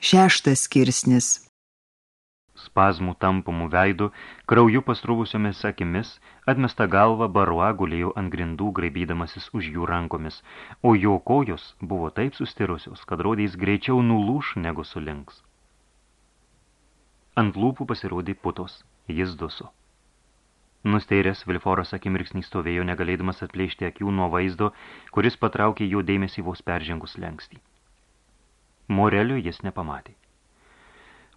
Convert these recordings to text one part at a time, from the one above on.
Šeštas skirsnis. Spazmų tampomų veidų, krauju pastrūvusiomis akimis, atmesta galva barua gulėjo ant grindų graibydamasis už jų rankomis, o jo kojos buvo taip sustirusios, kad rodės greičiau nulūš negu sulinks. Ant lūpų pasirodė putos, jis duso. Nusteiręs, Vilforas akimirksnį stovėjo, negalėdamas atplėšti akių nuo vaizdo, kuris patraukė jo dėmesį vos peržengus lengstį. Morelio jis nepamatė.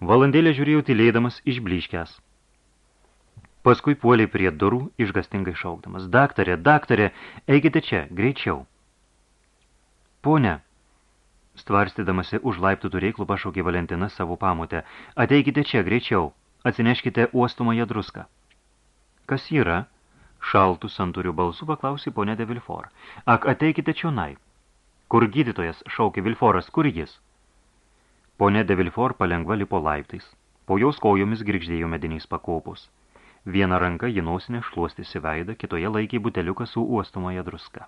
Valandėlę žiūrėjau tylėdamas išbliškęs. Paskui puoliai prie durų, išgastingai šaukdamas. Daktarė, daktarė, eikite čia, greičiau. Pone, stvarstydamasi už laiptų turėklų pašaukė Valentina savo pamutę. Ateikite čia, greičiau, atsineškite uostumąją druską. Kas yra? Šaltų santurių balsų paklausė ponė de Vilfor. Ak, ateikite čionai. Kur gydytojas, šaukė Vilforas, kur jis? Pone de Vilfor palengva lipo laiptais. Po jos kojomis girgždėjo mediniais pakopus. Vieną ranką ji nausinė šluostėsi veidą, kitoje laikė buteliuką su uostomoje druska.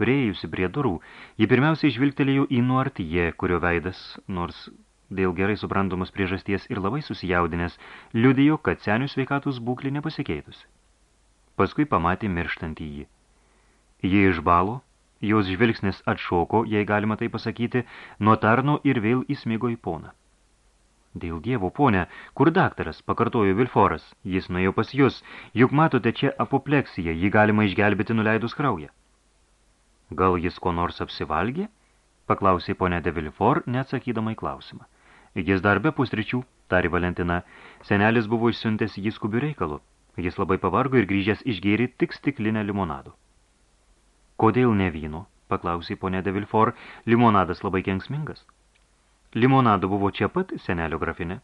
Prieėjusi prie durų, ji pirmiausiai žvilgtelėjo į Nuartyje, kurio veidas, nors dėl gerai suprantamos priežasties ir labai susijaudinės, liudijo, kad senių sveikatus būklė nepasikeitusi. Paskui pamatė mirštantį jį. Jie išbalo, Jos žvilgsnis atšoko, jei galima tai pasakyti, nuo tarno ir vėl įsmigo į poną. Dėl dievo, ponė, kur daktaras, pakartojo Vilforas, jis nuėjo pas jūs, juk matote čia apopleksiją, jį galima išgelbėti nuleidus kraują. Gal jis ko nors apsivalgė? Paklausė ponė de Vilfor, neatsakydama į klausimą. Jis dar be pusryčių, tari Valentina, senelis buvo išsiuntęs jį skubių reikalų. Jis labai pavargo ir grįžęs išgėrė tik stiklinę limonado. Kodėl ne vyno? paklausė ponė de Vilfor, limonadas labai kenksmingas. Limonado buvo čia pat senelio grafinė.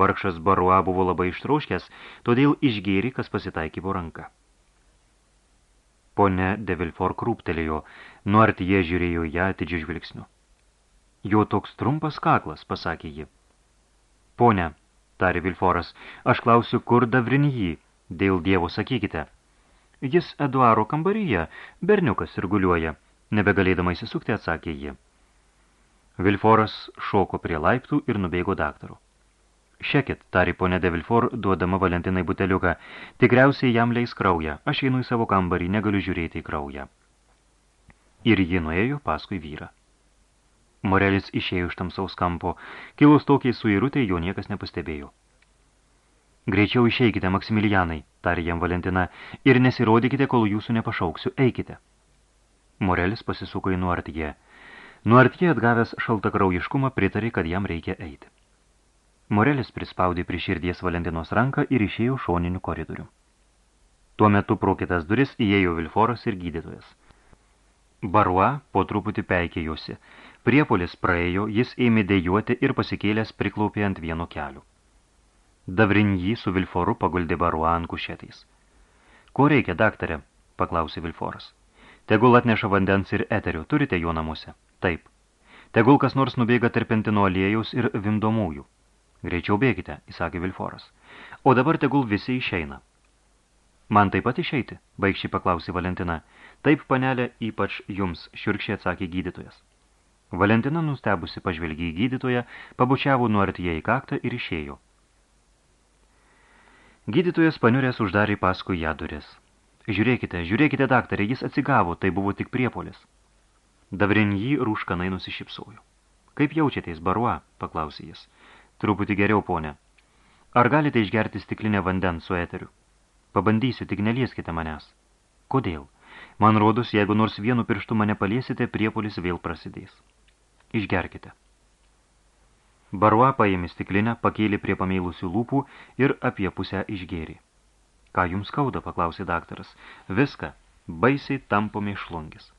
Vargšas Barua buvo labai ištrauškęs, todėl išgėri, kas pasitaikė po ranką. Pone de Vilfor krūptelėjo, nuart jie žiūrėjo ją atidžiu žvilgsniu. Jo toks trumpas kaklas, pasakė ji. Pone, tarė Vilforas, aš klausiu, kur davrinjį, dėl dievo sakykite – Jis Eduaro kambaryje, berniukas sirguliuoja, nebegalėdama įsisukti atsakė ji. Vilforas šoko prie laiptų ir nubėgo daktaru. Šekit, tari ponė de Vilfor, duodama Valentinai buteliuką, tikriausiai jam leis kraują, aš einu į savo kambarį, negaliu žiūrėti į kraują. Ir ji nuėjo paskui vyrą. Morelis išėjo iš tamsaus kampo, kilus tokiai suirutė, jo niekas nepastebėjo. Greičiau išeikite, Maksimilianai, tarė jam Valentina, ir nesirodykite, kol jūsų nepašauksiu, eikite. Morelis pasisuko į Nuartie. Nuartie atgavęs šaltakraujiškumą pritarė, kad jam reikia eiti. Morelis prispaudė prie širdies Valentinos ranką ir išėjo šoninių koridorių. Tuo metu pro kitas duris įėjo Vilforas ir gydytojas. Barua po truputį peikėjosi. Priepolis praėjo, jis ėmė dėjuoti ir pasikėlęs priklaupė ant vieno kelių. Davrinjį su Vilforu paguldė baruą ant kušetais. Ko reikia, daktarė? paklausė Vilforas. Tegul atneša vandens ir eterio, turite jo namuose? Taip. Tegul kas nors nubėga terpentino aliejaus ir vimdomųjų. Greičiau bėkite, įsakė Vilforas. O dabar tegul visi išeina. Man taip pat išeiti, baigščiai paklausė Valentina. Taip, panelė, ypač jums, šiurkščiai atsakė gydytojas. Valentina nustebusi pažvelgė į gydytoją, pabučiavo nuartyje į kaktą ir išėjo. Gydytojas paniurės uždarė paskui ją duris. Žiūrėkite, žiūrėkite, daktarė, jis atsigavo, tai buvo tik priepolis. Davrin jį rūškanai nusišypsojo. Kaip jaučiatės, barua, paklausė jis. Truputį geriau, ponė. Ar galite išgerti stiklinę vandens su eteriu? Pabandysiu, tik nelieskite manęs. Kodėl? Man rodos, jeigu nors vienu pirštu mane paliesite, priepolis vėl prasidės. Išgerkite. Barua paėmė stiklinę, pakėlė prie pameilusių lūpų ir apie pusę išgėrė. Ką jums skauda, paklausė daktaras. Viską, baisiai tampomi šlungis.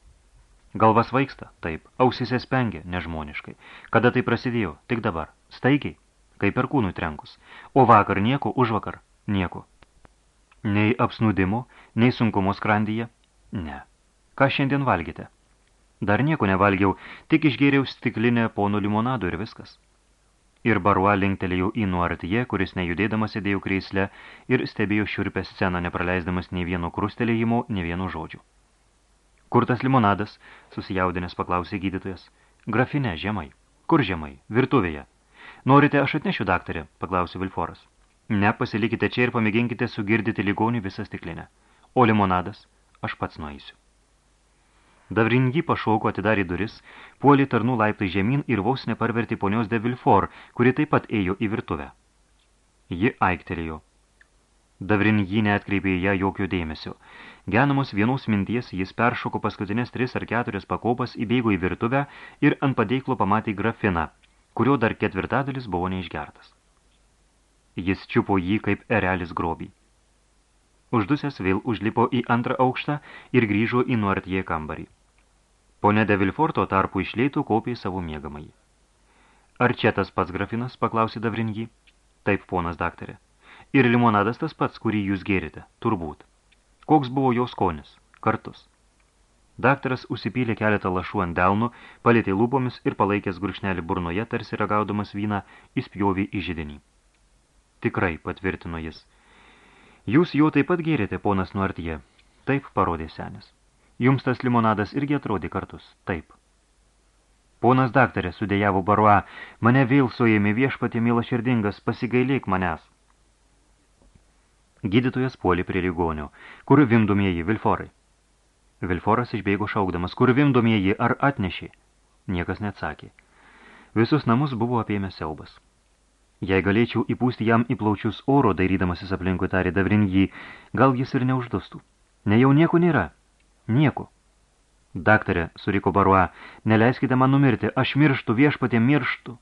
Galvas vaiksta, taip, ausise spengia, nežmoniškai. Kada tai prasidėjo? Tik dabar. Staigiai, kaip per kūnų trenkus. O vakar nieko, už vakar nieko. Nei apsnudimo, nei sunkumo skrandyje? Ne. Ką šiandien valgite? Dar nieko nevalgiau, tik išgėriau stiklinę pono limonado ir viskas ir Barua linktelėjo į nuartyje, kuris nejudėdamas sėdėjo kreisle ir stebėjo šiurpę sceną, nepraleisdamas nei vieno krustelėjimo, nei vieno žodžių. Kur tas limonadas? susijaudinęs paklausė gydytojas. Grafinė, žemai. Kur žemai? Virtuvėje. Norite, aš atnešiu, daktarė, paklausė Vilforas. Ne, pasilikite čia ir pamėginkite sugirdyti ligonių visą stiklinę. O limonadas? Aš pats nueisiu. Davringi pašauko atidarė duris, puolė tarnų laiptai žemyn ir vos neparvertė ponios de Vilfor, kuri taip pat ėjo į virtuvę. Ji aiktelėjo. Davringi neatkreipė ją jokio dėmesio. Genamos vienos minties jis peršoko paskutinės tris ar keturias pakopas, įbėgo į virtuvę ir ant padeiklo pamatė grafiną, kurio dar ketvirtadalis buvo neišgertas. Jis čiupo jį kaip erelis grobį. Uždusęs vėl užlipo į antrą aukštą ir grįžo į nuartie kambarį. Pone de Vilforto tarpu išleitų kopė savo miegamąjį. Ar čia tas pats grafinas, paklausė Davringi? Taip, ponas daktarė. Ir limonadas tas pats, kurį jūs gėrite, turbūt. Koks buvo jo skonis? Kartus. Daktaras užsipylė keletą lašų ant delnų, palėtė lūpomis ir palaikęs gurkšnelį burnoje, tarsi ragaudamas vyną, įspjovė į židinį. Tikrai, patvirtino jis. Jūs jo taip pat gėrėte, ponas Nuartie. Taip, parodė senis. Jums tas limonadas irgi atrodė kartus? Taip. Ponas daktarė, sudėjavo Barua, mane vėl suėmė viešpatė mila širdingas, pasigailėk manęs. Gydytojas puolė prie ligonio, kur vimdomieji Vilforai. Vilforas išbėgo šaukdamas, kur vimdomieji ar atnešė. Niekas neatsakė. Visus namus buvo apėmę siaubas. Jei galėčiau įpūsti jam į plaučius oro, dairydamasis aplinkui tarė Davrinjį, gal jis ir neuždustų. Ne jau nieko nėra, Nieko. Daktarė, suriko Barua, neleiskite man numirti, aš mirštu, viešpatė mirštu.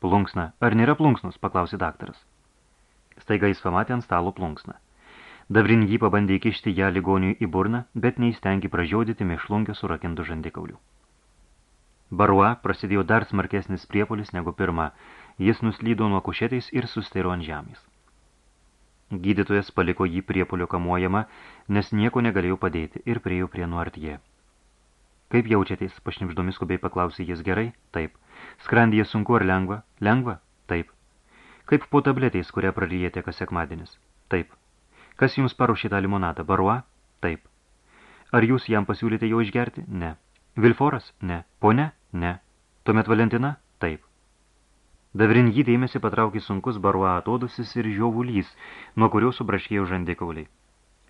Plunksna, ar nėra plunksnus, paklausė daktaras. Staiga jis pamatė ant stalo plunksną. Davrin jį pabandė įkišti ją ligoniui į burną, bet neįstengi pražiaudyti mėšlunkio surakintų žandikaulių. Barua prasidėjo dar smarkesnis priepolis negu pirma. Jis nuslydo nuo kušetės ir sustairo ant žemės. Gydytojas paliko jį priepolio kamuojama, nes nieko negalėjau padėti ir priejo prie nuartie. Kaip jaučiatės, pašnipždomis skubiai paklausė jis gerai? Taip. Skrandyje sunku ar lengva? Lengva? Taip. Kaip po tabletės, kurią praryjate kas sekmadienis? Taip. Kas jums paruošė tą limonadą? Barua? Taip. Ar jūs jam pasiūlėte jo išgerti? Ne. Vilforas? Ne. Pone? Ne. Tuomet Valentina? Taip. Davrin jį dėmesį patraukė sunkus barua atodusis ir žiovulys, nuo kurio subraškėjo žandikauliai.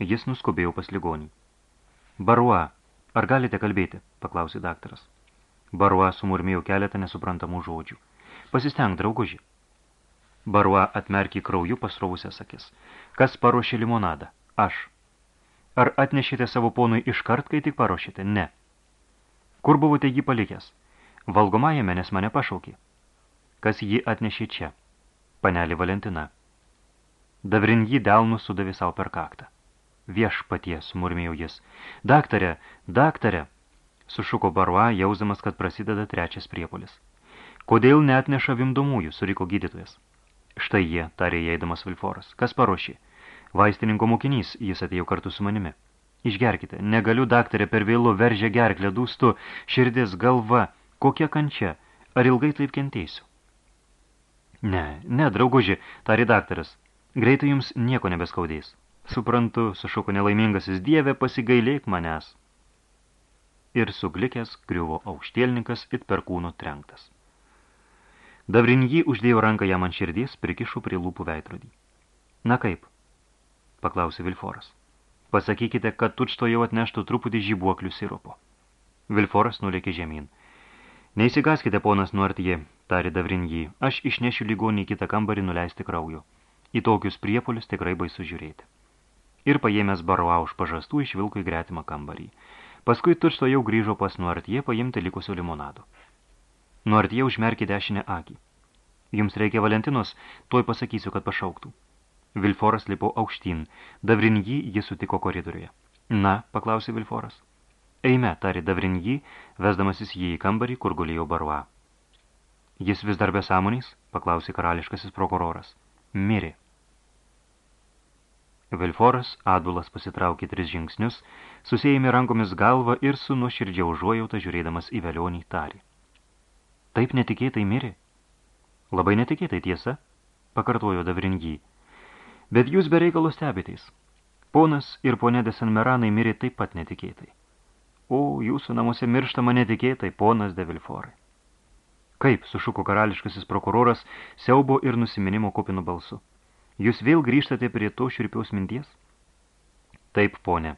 Jis nuskubėjo pas ligonį. Barua, ar galite kalbėti? paklausė daktaras. Barua sumurmėjo keletą nesuprantamų žodžių. Pasisteng, drauguži. Barua atmerkė krauju pasrovusias akis. Kas paruošė limonadą? Aš. Ar atnešėte savo ponui iškart, kai tik paruošėte? Ne. Kur buvote jį palikęs? Valgomajame, nes mane pašaukė kas jį atnešė čia. Panelį Valentina. Davrin jį delnų sudavė savo per kaktą. Vieš paties, murmėjo jis. Daktarė, daktarė, sušuko Barua, jauzamas, kad prasideda trečias priepolis. Kodėl neatneša vimdomųjų, suriko gydytojas. Štai jie, tarė eidamas Vilforas. Kas paruošė? Vaistininko mokinys, jis atėjo kartu su manimi. Išgerkite, negaliu, daktarė, per vėlų veržė gerklę, dūstu, širdis, galva, kokia kančia, ar ilgai taip kentėsiu? Ne, ne, drauguži, tarė daktaras. Greitai jums nieko nebeskaudės. Suprantu, sušuko nelaimingasis dievė, pasigailėk manęs. Ir suglikęs griuvo aukštielninkas it per kūno trenktas. Davrin jį uždėjo ranką jam ant širdies, prikišo prie lūpų veidrodį. Na kaip? paklausė Vilforas. Pasakykite, kad tučto jau atneštų truputį žybuoklių sirupo. Vilforas nulėkė žemyn. Neįsigaskite, ponas Nuartie, tarė Davrinjį, aš išnešiu ligonį į kitą kambarį nuleisti kraujo. Į tokius priepolius tikrai baisu žiūrėti. Ir paėmęs baroa už pažastų išvilko į gretimą kambarį. Paskui tučto jau grįžo pas Nuartie paimti likusio limonado. Nuartie užmerkė dešinę akį. Jums reikia Valentinos, tuoj pasakysiu, kad pašauktų. Vilforas lipo aukštyn, Davrinjį jį sutiko koridoriuje. Na, paklausė Vilforas. Eime, tarė Davrinjį, vesdamasis jį į kambarį, kur gulėjo barua. Jis vis dar besąmonys, paklausė karališkasis prokuroras. Mirė. Vilforas, atbulas pasitraukė tris žingsnius, susėjami rankomis galvą ir su nuoširdžia užuojauta žiūrėdamas į velionį tarį. Taip netikėtai mirė? Labai netikėtai tiesa, pakartojo Davrinjį. Bet jūs be reikalo stebitės. Ponas ir ponė de Sanmeranai mirė taip pat netikėtai. O, jūsų namuose mirštama netikėtai, ponas de Vilforai. Kaip, sušuko karališkasis prokuroras, siaubo ir nusiminimo kupinu balsu. Jūs vėl grįžtate prie to širpiaus minties? Taip, ponė.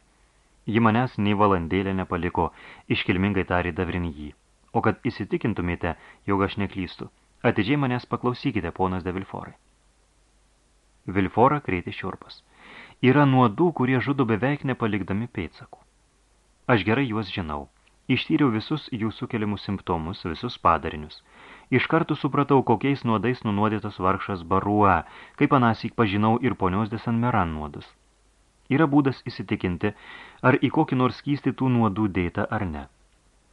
Ji manęs nei valandėlę nepaliko, iškilmingai tarė davrinjį. O kad įsitikintumėte, jog aš neklystu, atidžiai manęs paklausykite, ponas de Vilforai. Vilfora kreitė šiurpas. Yra nuodų, kurie žudo beveik nepalikdami pėdsakų. Aš gerai juos žinau. Ištyriau visus jų sukeliamus simptomus, visus padarinius. Iš karto supratau, kokiais nuodais nunuodytas vargšas Barua, kaip anasik pažinau ir ponios de San Meran nuodus. Yra būdas įsitikinti, ar į kokį nors skystį tų nuodų dėta ar ne.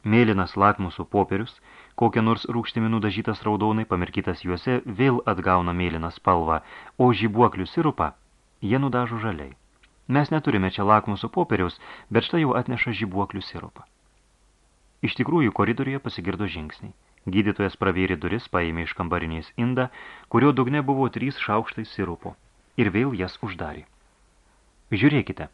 Mėlynas lakmusų popierius, kokia nors rūkštimi nudažytas raudonai, pamirkytas juose, vėl atgauna mėlyną spalvą, o žibuoklių sirupą jie nudažo žaliai. Mes neturime čia lakmusų popieriaus, bet štai jau atneša žibuoklių sirupą. Iš tikrųjų, koridoriuje pasigirdo žingsniai. Gydytojas pravėrė duris, paėmė iš kambarinės indą, kurio dugne buvo trys šaukštai sirupo, ir vėl jas uždarė. Žiūrėkite,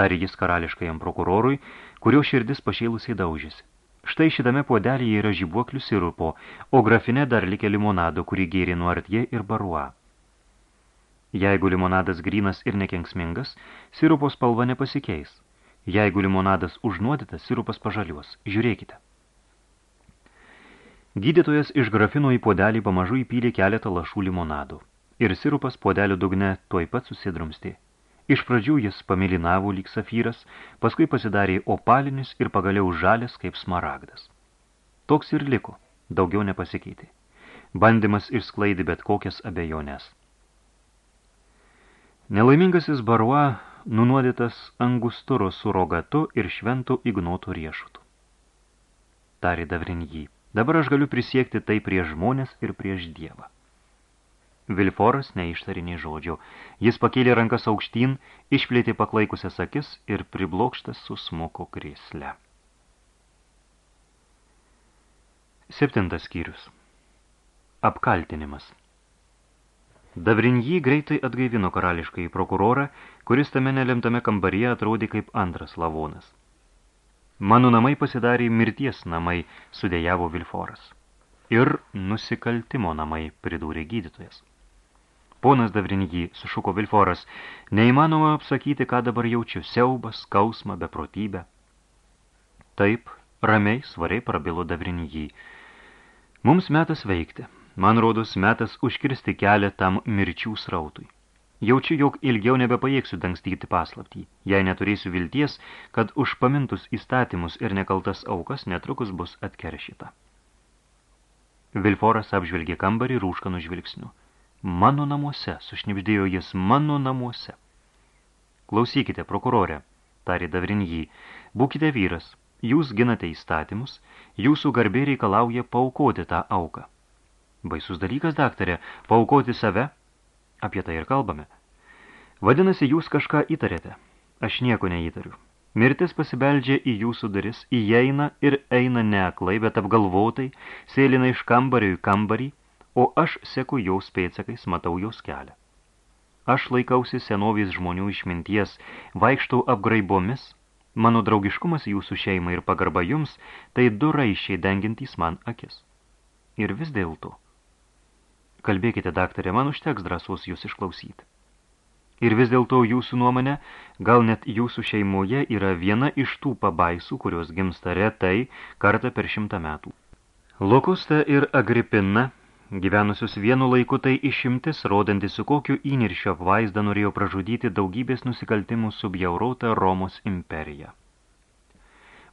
tarė jis karališkajam prokurorui, kurio širdis pašėlusiai daužėsi. Štai šitame puodelyje yra žibuoklių sirupo, o grafine dar likė limonado, kurį gėrė nuartie ir barua. Jeigu limonadas grynas ir nekenksmingas, sirupo spalva nepasikeis – Jeigu limonadas užnuodytas, sirupas pažaliuos. Žiūrėkite. Gydytojas iš grafino į podelį pamažu įpylė keletą lašų limonadų. Ir sirupas podelio dugne tuoj pat susidrumstė. Iš pradžių jis pamilinavo lyg safyras, paskui pasidarė opalinis ir pagaliau žalės kaip smaragdas. Toks ir liko, daugiau nepasikeitė. Bandymas išsklaidė bet kokias abejonės. Nelaimingasis Barua nunuodytas angusturo surogatu ir šventų ignotų riešutų. Tarė davrinjį, dabar aš galiu prisiekti tai prieš žmonės ir prieš Dievą. Vilforas neištari nei žodžio. Jis pakėlė rankas aukštyn, išplėtė paklaikusias akis ir priblokštas susmuko krėsle. Septintas skyrius. Apkaltinimas. Davrinjį greitai atgaivino karališkai prokurorą, kuris tame nelemtame kambaryje atrodė kaip antras lavonas. Mano namai pasidarė mirties namai, sudėjavo Vilforas. Ir nusikaltimo namai, pridūrė gydytojas. Ponas Davrinjį, sušuko Vilforas, neįmanoma apsakyti, ką dabar jaučiu, siaubas, skausmą, beprotybę. Taip, ramiai, svariai prabilo Davrinjį. Mums metas veikti. Man rodos metas užkirsti kelią tam mirčių srautui. Jaučiu, jog ilgiau nebepajėgsiu dangstyti paslaptį, jei neturėsiu vilties, kad už pamintus įstatymus ir nekaltas aukas netrukus bus atkeršyta. Vilforas apžvelgė kambarį rūškanų žvilgsnių. Mano namuose, sušnipždėjo jis, mano namuose. Klausykite, prokurorė, tarė Davrinjį, būkite vyras, jūs ginate įstatymus, jūsų garbė reikalauja paukoti tą auką. Baisus dalykas, daktarė, paukoti save? Apie tai ir kalbame. Vadinasi, jūs kažką įtarėte. Aš nieko neįtariu. Mirtis pasibeldžia į jūsų duris, įeina ir eina neaklai, bet apgalvotai, sėlina iš kambario į kambarį, o aš seku jaus pėdsakais, matau jaus kelią. Aš laikausi senovės žmonių išminties, vaikštau apgraibomis, mano draugiškumas jūsų šeimai ir pagarba jums, tai du raiščiai dengintys man akis. Ir vis dėlto, Kalbėkite, daktarė, man užteks drąsos jūs išklausyti. Ir vis dėlto jūsų nuomonė, gal net jūsų šeimoje yra viena iš tų pabaisų, kurios gimsta retai kartą per šimtą metų. Lokusta ir Agripina, gyvenusius vienu laiku tai išimtis, rodanti su kokiu įniršio apvaizdą norėjo pražudyti daugybės nusikaltimų subjaurotą Romos imperiją.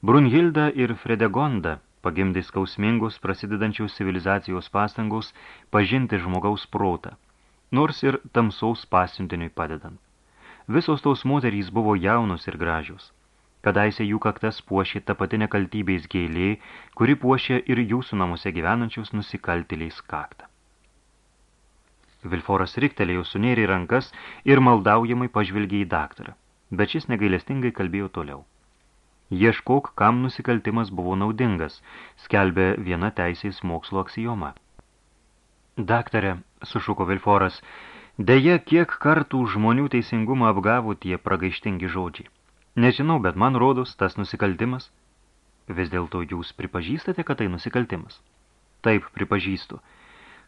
Brunhilda ir Fredegonda pagimdė skausmingus prasidedančios civilizacijos pastangos pažinti žmogaus protą, nors ir tamsaus pasiuntiniui padedant. Visos tos moterys buvo jaunos ir gražios. Kadaise jų kaktas puošė tą pati nekaltybės gėlė, kuri puošė ir jūsų namuose gyvenančius nusikaltėliais kaktą. Vilforas riktelėjo sunėrė rankas ir maldaujamai pažvilgė į daktarą, bet šis negailestingai kalbėjo toliau. Ieškok, kam nusikaltimas buvo naudingas, skelbė viena teisės mokslo aksijoma. Daktarė, sušuko Vilforas, dėja, kiek kartų žmonių teisingumą apgavo tie pragaištingi žodžiai. Nežinau, bet man rodos tas nusikaltimas. Vis dėlto jūs pripažįstate, kad tai nusikaltimas. Taip, pripažįstu.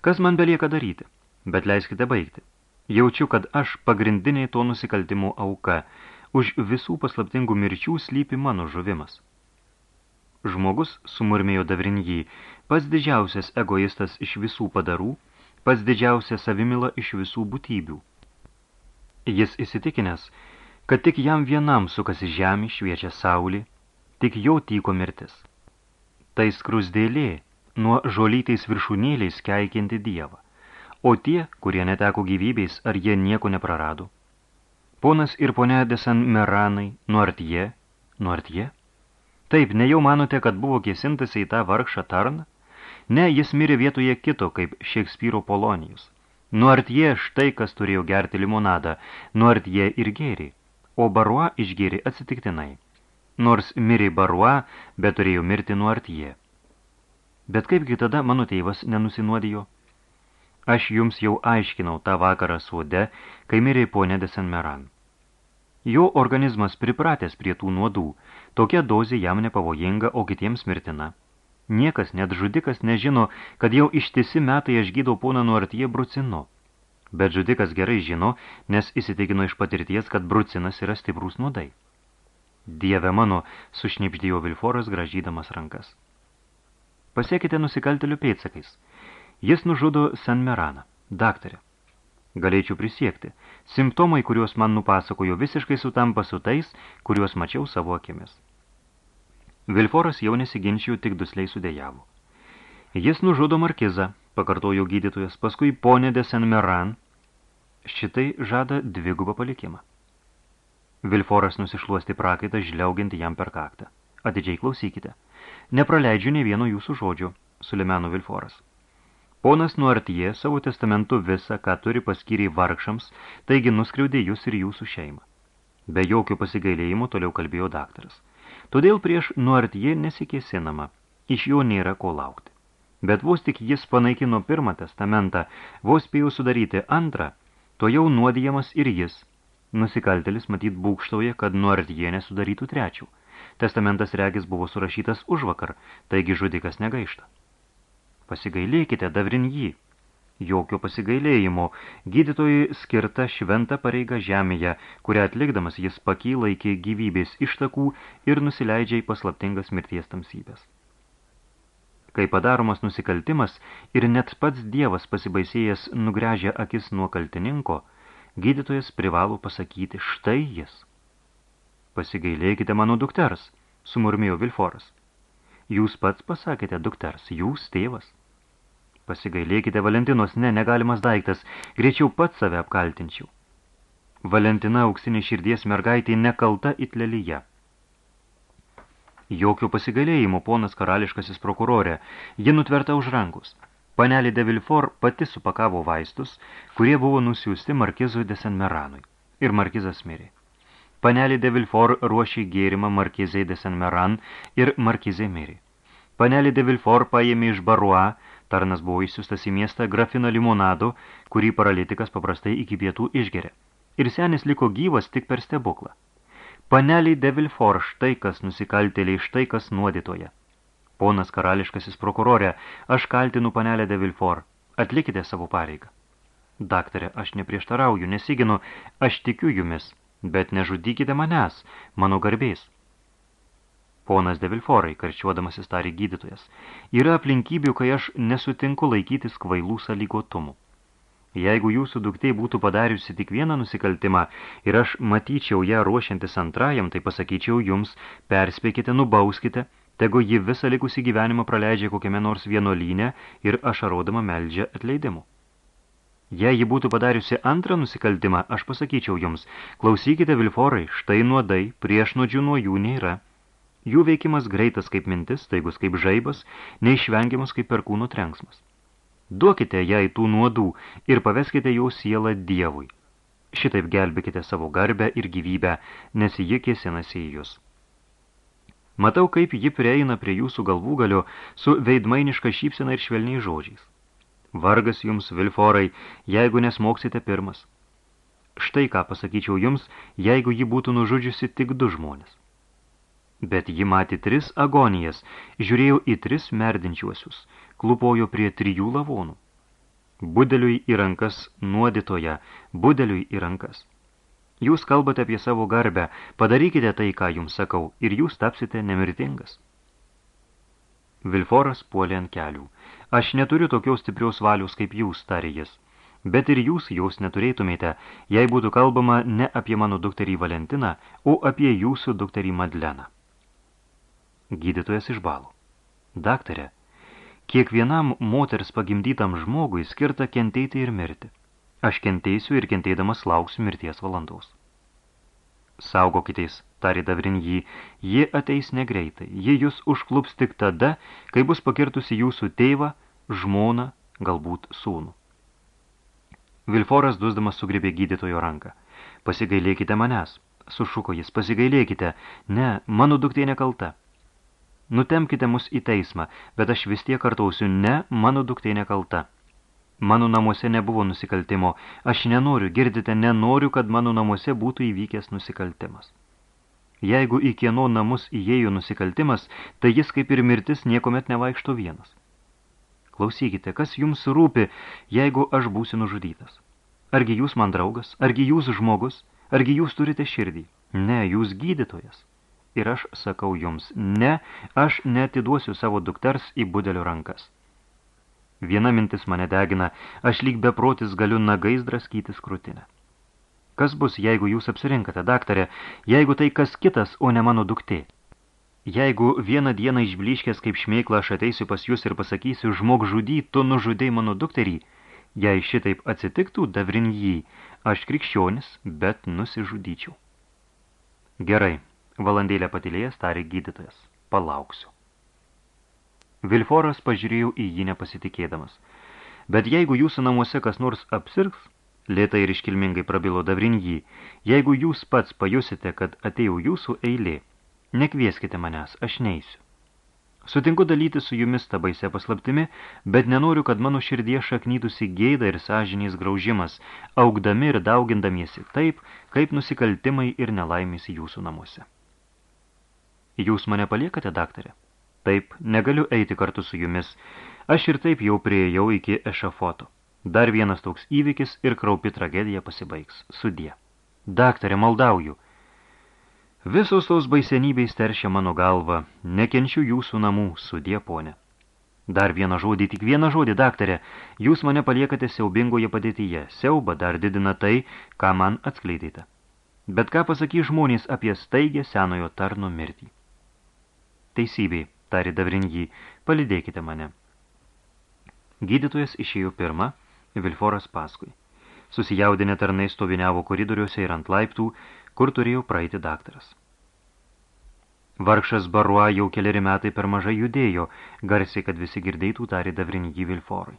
Kas man belieka daryti? Bet leiskite baigti. Jaučiu, kad aš pagrindiniai to nusikaltimų auka. Už visų paslaptingų mirčių slypi mano žuvimas. Žmogus, sumurmėjo Davrinjį, pats didžiausias egoistas iš visų padarų, pats didžiausia savimila iš visų būtybių. Jis įsitikinęs, kad tik jam vienam sukasi žemė šviečia saulė, tik jau tyko mirtis. Tai skrusdėlė, nuo žolytais viršūnėliais keikianti dievą, o tie, kurie neteko gyvybės, ar jie nieko neprarado. Ponas ir ponia Desan Meranai, nuartie, nuartie? Taip, ne jau manote, kad buvo kėsintas į tą vargšą tarną? Ne, jis mirė vietoje kito, kaip Šekspyro Polonijus. Nuartie štai, kas turėjo gerti limonadą, nuartie ir gėrį, o Barua išgėrė atsitiktinai. Nors mirė Barua, bet turėjo mirti nuartie. Bet kaipgi tada mano tėvas nenusinuodijo? Aš jums jau aiškinau tą vakarą suode, kai mirė ponė de Senmeran. Jo organizmas pripratęs prie tų nuodų, tokia dozė jam nepavojinga, o kitiems mirtina. Niekas, net žudikas, nežino, kad jau ištisi metai aš gydau poną nuartie brucinu. Bet žudikas gerai žino, nes įsitikino iš patirties, kad brucinas yra stiprūs nuodai. Dieve mano, sušnipždėjo Vilforas, gražydamas rankas. Pasiekite nusikaltelių pėdsakais. Jis nužudo Sanmeraną, daktarė. Galėčiau prisiekti. Simptomai, kuriuos man nupasakojo, visiškai sutampa su tais, kuriuos mačiau savo akimis. Vilforas jau nesiginčijo, tik dusliai sudėjavo. Jis nužudo markizą, pakartojo gydytojas, paskui ponė de Senmeran. Šitai žada dvigubą palikimą. Vilforas nusišluosti prakaitą, žliaugianti jam per kaktą. Atidžiai klausykite. Nepraleidžiu ne vieno jūsų žodžio, sulimeno Vilforas. Ponas Nuartie savo testamentu visą, ką turi paskyriai vargšams, taigi nuskriaudė jūs ir jūsų šeimą. Be jokio pasigailėjimo toliau kalbėjo daktaras. Todėl prieš Nuartie nesikėsinama, iš jo nėra ko laukti. Bet vos tik jis panaikino pirmą testamentą, vos spėjo sudaryti antrą, to jau nuodijamas ir jis. Nusikaltelis matyt būkštauja, kad Nuartie nesudarytų trečių. Testamentas regis buvo surašytas už vakar, taigi žudikas negaišta. Pasigailėkite, davrin jį, Jokio pasigailėjimo, gydytojui skirta šventa pareiga žemėje, kurią atlikdamas jis pakyla iki gyvybės ištakų ir nusileidžia į paslaptingas mirties tamsybės. Kai padaromas nusikaltimas ir net pats dievas pasibaisėjęs nugręžia akis nuo kaltininko, gydytojas privalo pasakyti štai jis. Pasigailėkite mano dukters, sumurmėjo Vilforas. Jūs pats pasakėte dukters, jūs tėvas. Pasigailėkite Valentinos, ne, negalimas daiktas, greičiau pats save apkaltinčiau. Valentina auksinė širdies mergaitė nekalta it lelyje. Jokio pasigailėjimo, ponas karališkasis prokurorė, ji nutverta už rankus. Panelė de Vilfor pati supakavo vaistus, kurie buvo nusiųsti markizui de Senmeranui. Ir markizas mirė. Panelė de Vilfor ruošė gėrimą markizai de Senmeran ir markizai mirė. Panelė de Vilfor paėmė iš Barua Tarnas buvo įsiustas į miestą grafiną limonado, kurį paralitikas paprastai iki pietų išgeria. Ir senis liko gyvas tik per stebuklą. Paneliai de Vilfor, štai kas nusikaltėliai, štai kas nuodytoja. Ponas karališkasis prokurorė, aš kaltinu panelę de Vilfor. Atlikite savo pareigą. Daktarė, aš neprieštarauju, nesiginu, aš tikiu jumis, bet nežudykite manęs, mano garbės. Ponas Devilforai, karčiuodamas įstarė gydytojas, yra aplinkybių, kai aš nesutinku laikytis kvailų sąlygotumų. Jeigu jūsų duktė būtų padariusi tik vieną nusikaltimą ir aš matyčiau ją ruošiantis antrajam, tai pasakyčiau jums, perspėkite, nubauskite, tegu ji visą likusį gyvenimą praleidžia kokiame nors vienolyne ir ašarodama meldžia atleidimu. Jei ji būtų padariusi antrą nusikaltimą, aš pasakyčiau jums, klausykite, Vilforai, štai nuodai, prieš nuodžių nuo jų nėra. Jų veikimas greitas kaip mintis, taigus kaip žaibas, neišvengiamas kaip perkūnų trenksmas. Duokite jai tų nuodų ir paveskite jau sielą Dievui. Šitaip gelbėkite savo garbę ir gyvybę, nes ji kėsinasi į jūs. Matau, kaip ji prieina prie jūsų galvūgalio su veidmainiška šypsena ir švelniais žodžiais. Vargas jums, Vilforai, jeigu nesmoksite pirmas. Štai ką pasakyčiau jums, jeigu ji būtų nužudžiusi tik du žmonės. Bet ji matė tris agonijas, žiūrėjo į tris merdinčiuosius, klupojo prie trijų lavonų. Budeliui į rankas nuodytoje, budeliui į rankas. Jūs kalbate apie savo garbę, padarykite tai, ką jums sakau, ir jūs tapsite nemirtingas. Vilforas puolė ant kelių. Aš neturiu tokios stiprios valios kaip jūs, tarė jis. Bet ir jūs jos neturėtumėte, jei būtų kalbama ne apie mano dukterį Valentiną, o apie jūsų dukterį Madleną. Gydytojas išbalo. Daktarė, kiekvienam moters pagimdytam žmogui skirta kentėti ir mirti. Aš kenteisiu ir kentėdamas lauksiu mirties valandos. Saugokitės, tarė davrin jį, ji ateis negreitai, ji jūs užklups tik tada, kai bus pakirtusi jūsų tėvą, žmoną, galbūt sūnų. Vilforas dusdamas sugribė gydytojo ranką. Pasigailėkite manęs, sušuko jis, pasigailėkite, ne, mano duktė nekalta. Nutemkite mus į teismą, bet aš vis tiek kartausiu, ne, mano duktė nekalta. Mano namuose nebuvo nusikaltimo, aš nenoriu, girdite, nenoriu, kad mano namuose būtų įvykęs nusikaltimas. Jeigu į kieno namus įėjo nusikaltimas, tai jis kaip ir mirtis niekomet nevaikšto vienas. Klausykite, kas jums rūpi, jeigu aš būsiu nužudytas? Argi jūs man draugas? Argi jūs žmogus? Argi jūs turite širdį? Ne, jūs gydytojas. Ir aš sakau jums, ne, aš netiduosiu savo dukters į budelio rankas. Viena mintis mane degina, aš lyg beprotis galiu nagais draskytis krūtinę. Kas bus, jeigu jūs apsirinkate, daktarė, jeigu tai kas kitas, o ne mano duktė? Jeigu vieną dieną išbliškęs kaip šmėkla aš ateisiu pas jūs ir pasakysiu, žmog žudy, tu nužudai mano dukterį, jei šitaip atsitiktų, davrin jį, aš krikščionis, bet nusižudyčiau. Gerai, valandėlę patilėjęs tarė gydytojas, palauksiu. Vilforas pažiūrėjau į jį nepasitikėdamas. Bet jeigu jūsų namuose kas nors apsirgs, lėtai ir iškilmingai prabilo davrin jį, jeigu jūs pats pajusite, kad atėjo jūsų eilė, Nekvieskite manęs, aš neisiu. Sutinku dalyti su jumis tą baisę paslaptimi, bet nenoriu, kad mano širdie šaknytųsi gėda ir sąžiniais graužimas, augdami ir daugindamiesi taip, kaip nusikaltimai ir nelaimės jūsų namuose. Jūs mane paliekate, daktarė? Taip, negaliu eiti kartu su jumis. Aš ir taip jau prieėjau iki ešafoto. Dar vienas toks įvykis ir kraupi tragedija pasibaigs. Sudie. Daktarė, maldauju – Visos tos baisenybės teršia mano galvą, nekenčiu jūsų namų, sudie ponė. Dar vieną žodį, tik vieną žodį, daktarė, jūs mane paliekate siaubingoje padėtyje, siauba dar didina tai, ką man atskleidėte. Bet ką pasakys žmonės apie staigę senojo tarno mirtį? Teisybei, tari davrinjį, palidėkite mane. Gydytojas išėjo pirmą, Vilforas paskui. Susijaudinę tarnai stoviniavo koridoriuose ir ant laiptų, kur turėjo praeiti daktaras. Vargšas Barua jau keliari metai per mažai judėjo, garsiai, kad visi girdėtų tarė davrinjį Vilforui.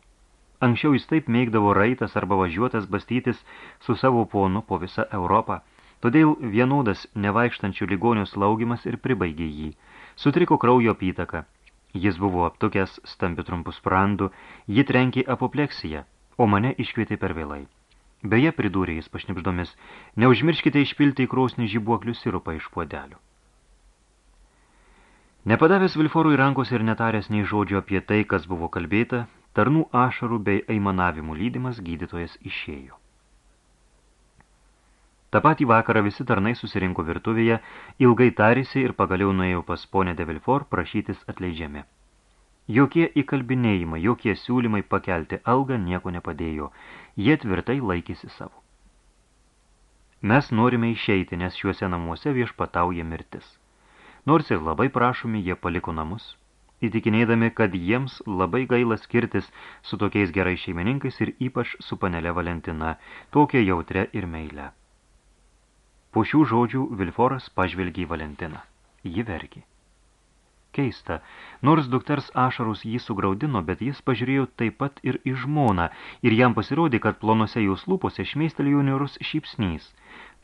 Anksčiau jis taip mėgdavo raitas arba važiuotas bastytis su savo ponu po visą Europą, todėl vienodas nevaikštančių ligonių slaugimas ir pribaigė jį. Sutriko kraujo apytaka. Jis buvo aptukęs stambių trumpų sprandų, ji trenkė apopleksiją, o mane iškvietė per vėlai. Beje, pridūrė jis pašnipždomis, neužmirškite išpilti į krosnį žibuoklių sirupą iš puodelių. Nepadavęs Vilforui rankos ir netaręs nei žodžio apie tai, kas buvo kalbėta, tarnų ašarų bei aimanavimų lydimas gydytojas išėjo. Ta patį vakarą visi tarnai susirinko virtuvėje, ilgai tarėsi ir pagaliau nuėjo pas ponę de Vilfor prašytis atleidžiami. Jokie įkalbinėjimai, jokie siūlymai pakelti algą nieko nepadėjo, jie tvirtai laikėsi savo. Mes norime išeiti, nes šiuose namuose viešpatauja mirtis. Nors ir labai prašomi, jie paliko namus, įtikinėdami, kad jiems labai gaila skirtis su tokiais gerai šeimininkais ir ypač su panelė Valentina, tokia jautre ir meilė. Po šių žodžių Vilforas pažvelgė į Valentiną. Ji verkė. Keista, nors dukters ašarus jį sugraudino, bet jis pažiūrėjo taip pat ir į žmoną, ir jam pasirodė, kad plonose jos lūpose šmeistelėjo niurus šypsnys,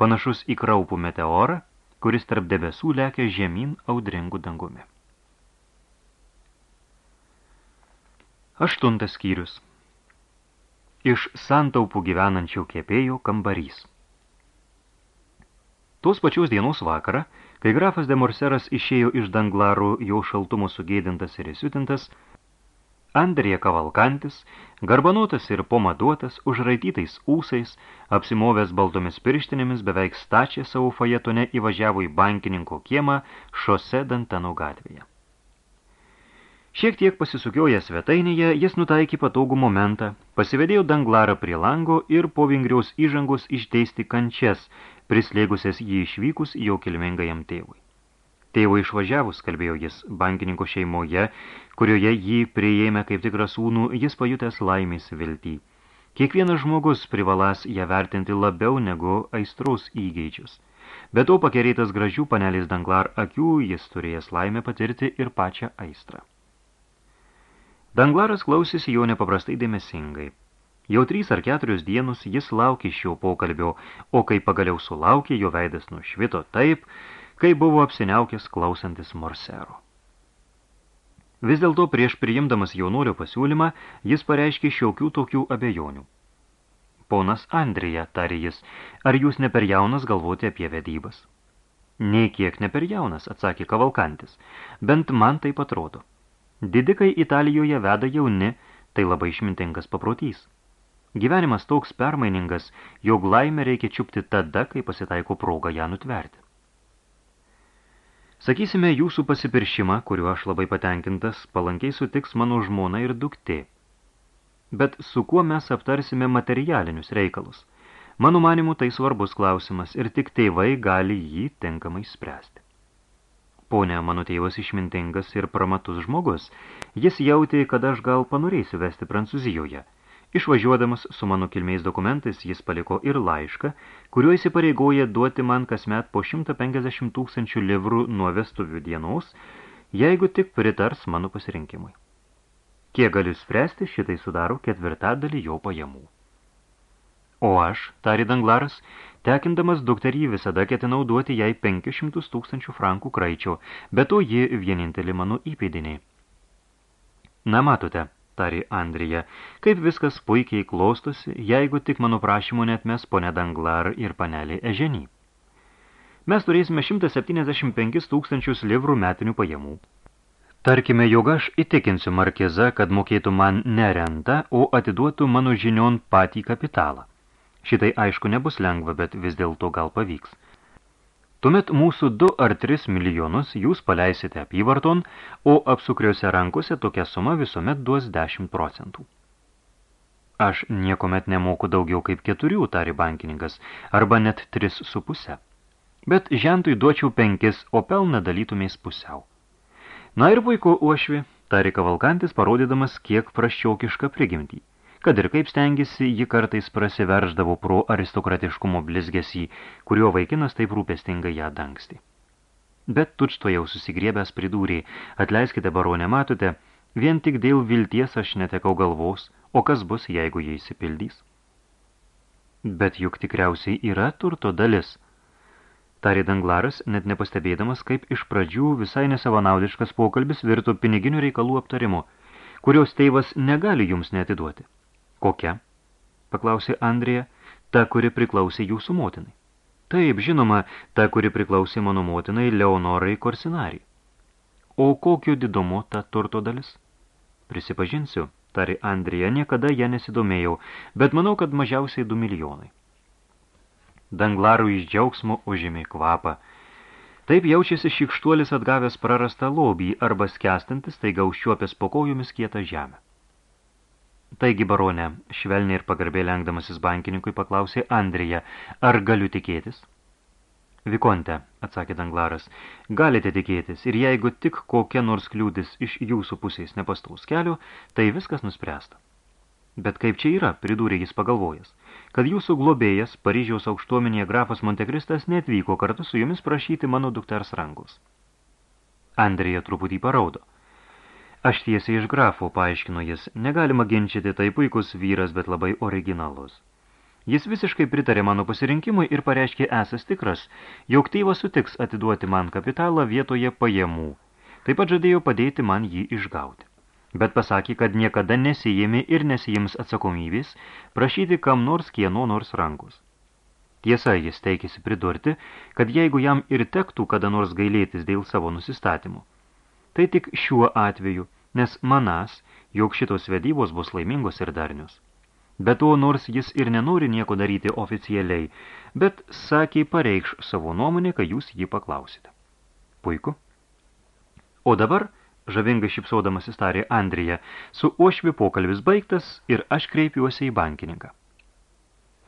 panašus į kraupų meteorą, kuris tarp debesų lekia žemyn audringų dangumi. Aštuntas skyrius Iš santaupų gyvenančių kepėjų kambarys Tos pačios dienos vakarą Kai grafas de Morseras išėjo iš danglarų jau šaltumo sugėdintas ir įsiutintas, Andrija Kavalkantis, garbanotas ir pomaduotas, užraitytais ūsais, apsimovęs baltomis pirštinėmis, beveik stačią savo fajetone įvažiavo į bankininko kiemą šose Dantanų gatvėje. Šiek tiek pasisukioję svetainėje, jis nutaikė patogų momentą, pasivedėjo danglarą prie lango ir po vingriaus įžangos išteisti kančias, prislėgusias jį išvykus jo kilmingajam tėvui. Tėvo išvažiavus, kalbėjo jis, bankininko šeimoje, kurioje jį prieėmė kaip tikrą sūnų, jis pajutęs laimės viltį. Kiekvienas žmogus privalas ją vertinti labiau negu aistrus įgeidžius. Be to pakerėtas gražių panelės danglar akių, jis turėjęs laimę patirti ir pačią aistrą. Danglaras klausėsi jo nepaprastai dėmesingai. Jau trys ar keturios dienus jis laukė šio pokalbio, o kai pagaliau sulaukė, jo veidas nušvito taip, kai buvo apsiniaukęs klausantis morsero. Vis dėlto prieš priimdamas jaunuolio pasiūlymą, jis pareiškė šiokių tokių abejonių. Ponas Andrija, tarė jis, ar jūs ne per jaunas galvoti apie vedybas? Nei kiek ne per jaunas, atsakė Kavalkantis, bent man taip atrodo. Didikai Italijoje veda jauni, tai labai išmintingas paprotys. Gyvenimas toks permainingas, jog laimę reikia čiupti tada, kai pasitaiko proga ją nutverti. Sakysime, jūsų pasipiršimą, kuriuo aš labai patenkintas, palankiai sutiks mano žmona ir duktė. Bet su kuo mes aptarsime materialinius reikalus? Mano manimu, tai svarbus klausimas ir tik tėvai gali jį tinkamai spręsti. Pone, mano tėvas išmintingas ir pramatus žmogus. Jis jautė, kad aš gal panorėsiu vesti Prancūzijoje – Išvažiuodamas su mano kilmiais dokumentais, jis paliko ir laišką, kuriuo įsipareigoja duoti man kasmet po 150 tūkstančių livrų nuo vestuvių dienos, jeigu tik pritars mano pasirinkimui. Kiek galiu spręsti, šitai sudaro ketvirtadalį jo pajamų. O aš, tari Danglaras, tekindamas dukterį visada ketinau duoti jai 500 tūkstančių frankų kraičio, bet to ji vienintelį mano įpėdiniai. Na, matote, tarė Andrija, kaip viskas puikiai klostosi, jeigu tik mano prašymo net mes ponė Danglar ir panelė Eženį. Mes turėsime 175 tūkstančius livrų metinių pajamų. Tarkime, jog aš įtikinsiu Markeza, kad mokėtų man ne rentą, o atiduotų mano žinion patį kapitalą. Šitai aišku nebus lengva, bet vis dėlto gal pavyks. Tuomet mūsų 2 ar 3 milijonus jūs paleisite apyvarton, o apsukriuose rankose tokia suma visuomet duos 10 procentų. Aš niekomet nemoku daugiau kaip keturių, tari bankininkas, arba net 3,5. Bet žentui duočiau penkis, o pelną dalytumės pusiau. Na ir puiku uošvi, tari kavalkantis, parodydamas kiek praščiokišką prigimtį. Kad ir kaip stengiasi, ji kartais prasiverždavo pro aristokratiškumo blizgesį, kurio vaikinas taip rūpestingai ją dangsti. Bet tučto jau susigriebęs pridūrė, atleiskite baronė, matote, vien tik dėl vilties aš netekau galvos, o kas bus, jeigu jie įsipildys? Bet juk tikriausiai yra turto dalis. Tarė Danglaras, net nepastebėdamas, kaip iš pradžių visai nesavanaudiškas pokalbis virto piniginių reikalų aptarimu, kurios tėvas negali jums neatiduoti. Kokia? Paklausė Andrija, ta, kuri priklausė jūsų motinai. Taip, žinoma, ta, kuri priklausė mano motinai Leonorai Korsinari. O kokio didumo ta turto dalis? Prisipažinsiu, tari Andrija, niekada ją nesidomėjau, bet manau, kad mažiausiai 2 milijonai. Danglarų iš džiaugsmo užėmė kvapą. Taip jaučiasi šikštuolis atgavęs prarastą lobį arba skęstantis, tai gauščiuopės po kojomis kietą žemę. Taigi, baronė, švelniai ir pagarbiai lengdamasis bankininkui paklausė Andrija, ar galiu tikėtis? Vikonte, atsakė Danglaras, galite tikėtis ir jeigu tik kokia nors kliūdis iš jūsų pusės nepastaus kelio, tai viskas nuspręsta. Bet kaip čia yra, pridūrė jis pagalvojęs, kad jūsų globėjas, Paryžiaus aukštuomenėje grafas Montekristas, netvyko kartu su jumis prašyti mano dukters rangus. Andrija truputį paraudo. Aš tiesiai iš grafo, paaiškino jis, negalima ginčyti, tai puikus vyras, bet labai originalus. Jis visiškai pritarė mano pasirinkimui ir pareiškė esas tikras, jog tėvas sutiks atiduoti man kapitalą vietoje pajamų. Taip pat žadėjo padėti man jį išgauti. Bet pasakė, kad niekada nesijėmė ir nesijims atsakomybės prašyti kam nors kieno nors rankus. Tiesa, jis teikėsi pridurti, kad jeigu jam ir tektų kada nors gailėtis dėl savo nusistatymų, tai tik šiuo atveju – nes manas, jog šitos vedybos bus laimingos ir darnius. Be to, nors jis ir nenori nieko daryti oficialiai, bet sakė pareikš savo nuomonę, kai jūs jį paklausite. Puiku. O dabar, žavingai šipsodamas įstarė Andrija, su uošvi pokalbis baigtas ir aš kreipiuosi į bankininką.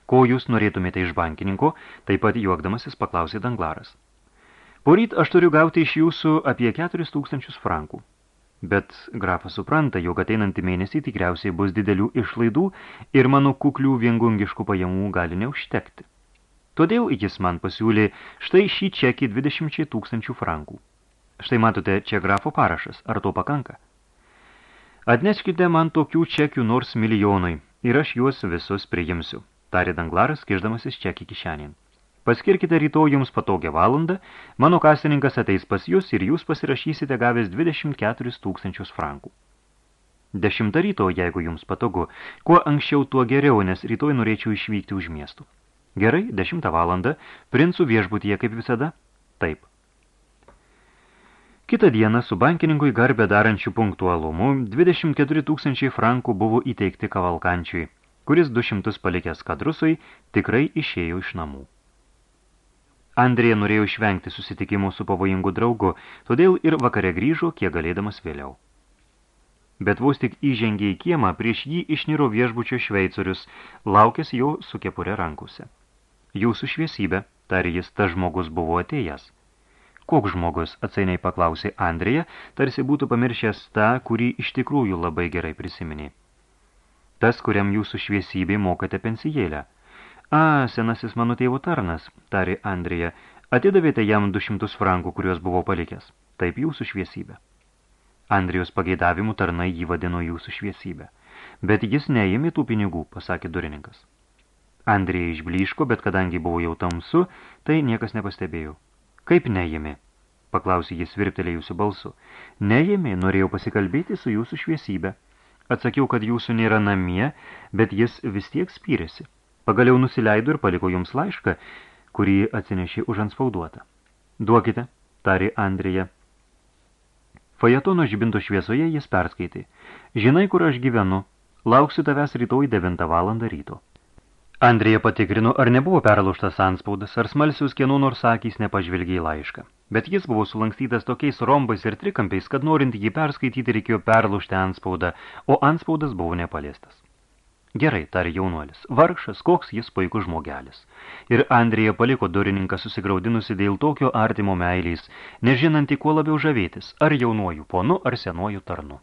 Ko jūs norėtumėte iš bankininko, taip pat juokdamasis paklausė Danglaras. Poryt aš turiu gauti iš jūsų apie 4000 frankų. Bet grafas supranta, jog ateinantį mėnesį tikriausiai bus didelių išlaidų ir mano kuklių viengungiškų pajamų gali neužtekti. Todėl jis man pasiūlė štai šį čekį 20 tūkstančių frankų. Štai matote, čia grafo parašas. Ar to pakanka? Atneškite man tokių čekių nors milijonui ir aš juos visus priimsiu, tarė Danglaras, kiždamasis čekį kišenien. Paskirkite rytoj jums patogią valandą, mano kasininkas ateis pas jūs ir jūs pasirašysite gavęs 24 tūkstančius frankų. Dešimtą ryto, jeigu jums patogu, kuo anksčiau tuo geriau, nes rytoj norėčiau išvykti už miestų. Gerai, dešimtą valandą, princų viešbutyje kaip visada? Taip. Kitą dieną su bankininkui garbę darančių punktualumu 24 tūkstančiai frankų buvo įteikti kavalkančiui, kuris 200 palikęs kadrusui tikrai išėjo iš namų. Andrija norėjo išvengti susitikimų su pavojingu draugu, todėl ir vakare grįžo, kiek galėdamas vėliau. Bet vos tik įžengė į kiemą, prieš jį išniro viešbučio šveicorius, laukęs jo su kepure rankuse. Jūsų šviesybė, tarė jis, tas žmogus buvo atėjęs. Koks žmogus, atsainiai paklausė Andrija, tarsi būtų pamiršęs tą, kurį iš tikrųjų labai gerai prisiminė. Tas, kuriam jūsų šviesybė mokate pensijėlę – A, senasis mano tėvo tarnas, tarė Andrija, atidavėte jam 200 frankų, kuriuos buvo palikęs. Taip jūsų šviesybė. Andrijos pageidavimų tarnai jį vadino jūsų šviesybę. Bet jis neėmė tų pinigų, pasakė durininkas. Andrija išbliško, bet kadangi buvo jau tamsu, tai niekas nepastebėjo. Kaip neėmė? Paklausė jis virptelėjusiu balsu. Neėmė, norėjau pasikalbėti su jūsų šviesybė. Atsakiau, kad jūsų nėra namie, bet jis vis tiek spyrėsi. Pagaliau nusileido ir paliko jums laišką, kurį atsinešė už anspauduotą. Duokite, tarė Andrija. Fajetono žibinto šviesoje jis perskaitė. Žinai, kur aš gyvenu, lauksiu tavęs rytoj 9 valandą ryto. Andrija patikrino, ar nebuvo perlaužtas anspaudas, ar smalsius kienų nors akys nepažvelgė į laišką. Bet jis buvo sulankstytas tokiais rombais ir trikampiais, kad norint jį perskaityti reikėjo perlaužti anspaudą, o anspaudas buvo nepaliestas. Gerai, tarė jaunuolis, vargšas, koks jis puikus žmogelis. Ir Andrija paliko durininką susigraudinusi dėl tokio artimo meilės, nežinanti kuo labiau žavėtis, ar jaunuoju ponu, ar senuoju tarnu.